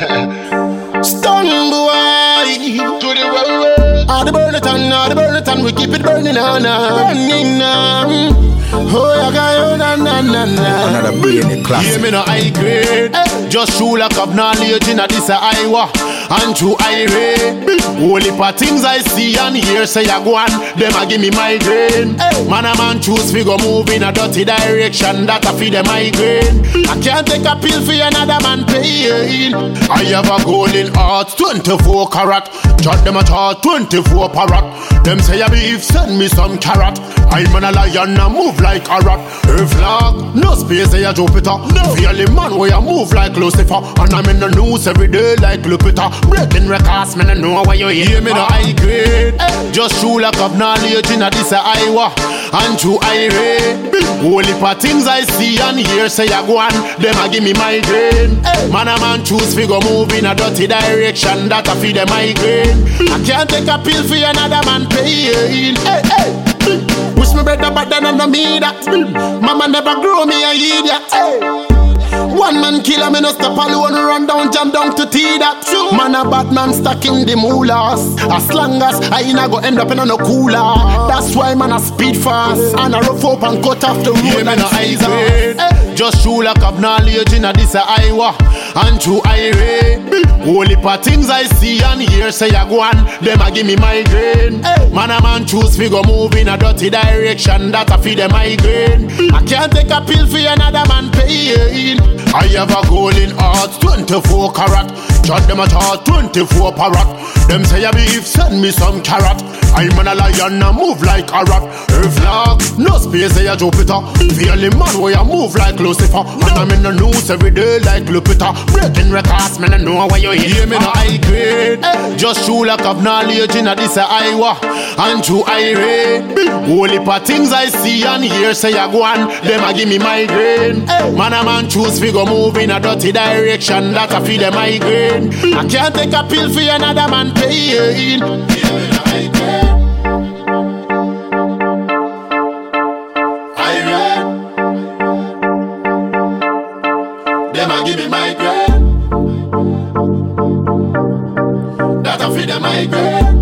Stun boy. To the world. All the Burniton, all the Burniton, we keep it burning on. Burning on. Oh, yeah, guy, oh, na, na, na, na. Another brilliant class. Yeah, me no high grade. Hey. Just show lack of knowledge in a this a Iowa. And to irate. Only for things I see and hear say I go on. Them a give me migraine. Hey. Man a man choose figure move in a dirty direction. That a feed a migraine. I can't take a pill for another man pain. I have a golden heart, 24 carat. Shot them a chart, 24 parrot. Them say a beef, send me some carrot. I'm an a lion, I move like a rat. Her flag, no space, say a Jupiter. No. Feel man where I move like Lucifer. And I'm in the news every day like Lupita. Breaking records, man, I know where you hear me, no high grade. Just true lack of knowledge in a this a Iowa. And true irate. Heap of things I see and hear say I go on. Them a give me migraine. Man a man choose figure move in a dirty direction that a feed them migraine. I can't take a pill for another man pain. Hey, hey. Wish me better but then I know me that Mama never grow me a idiot hey. One man killer, me no stop alone Run down, jump down to tea that Man a bad man stuck in the moolas As long as I ain't go end up in a no cooler That's why man a speed fast And a rough up and cut off the road yeah, and eyes. Just true lack of knowledge in a this a Iowa. And true irate heap of things I see and hear say I go on. Them a give me migraine. Man a man choose figure move in a dirty direction That a feed them migraine. I can't take a pill for another man I have a golden heart 24 carat. Shot them a chart 24 parrot Them say a beef send me some carrot. I'm an a lion I move like a rat. Her flag no space say a Jupiter. Feeling man where I move like Lucifer. And I'm in the news every day like Lupita. Breaking records man I know where you hear me no high grade. Just true lack of knowledge in a this a Iowa. And irate. Whole heap of things I see and hear say I go on. Them a give me migraine. Man a man choose figure move in a dirty direction That I feel them migraine. I can't take a pill for another man pain. Them a give me migraine. That a feed them migraine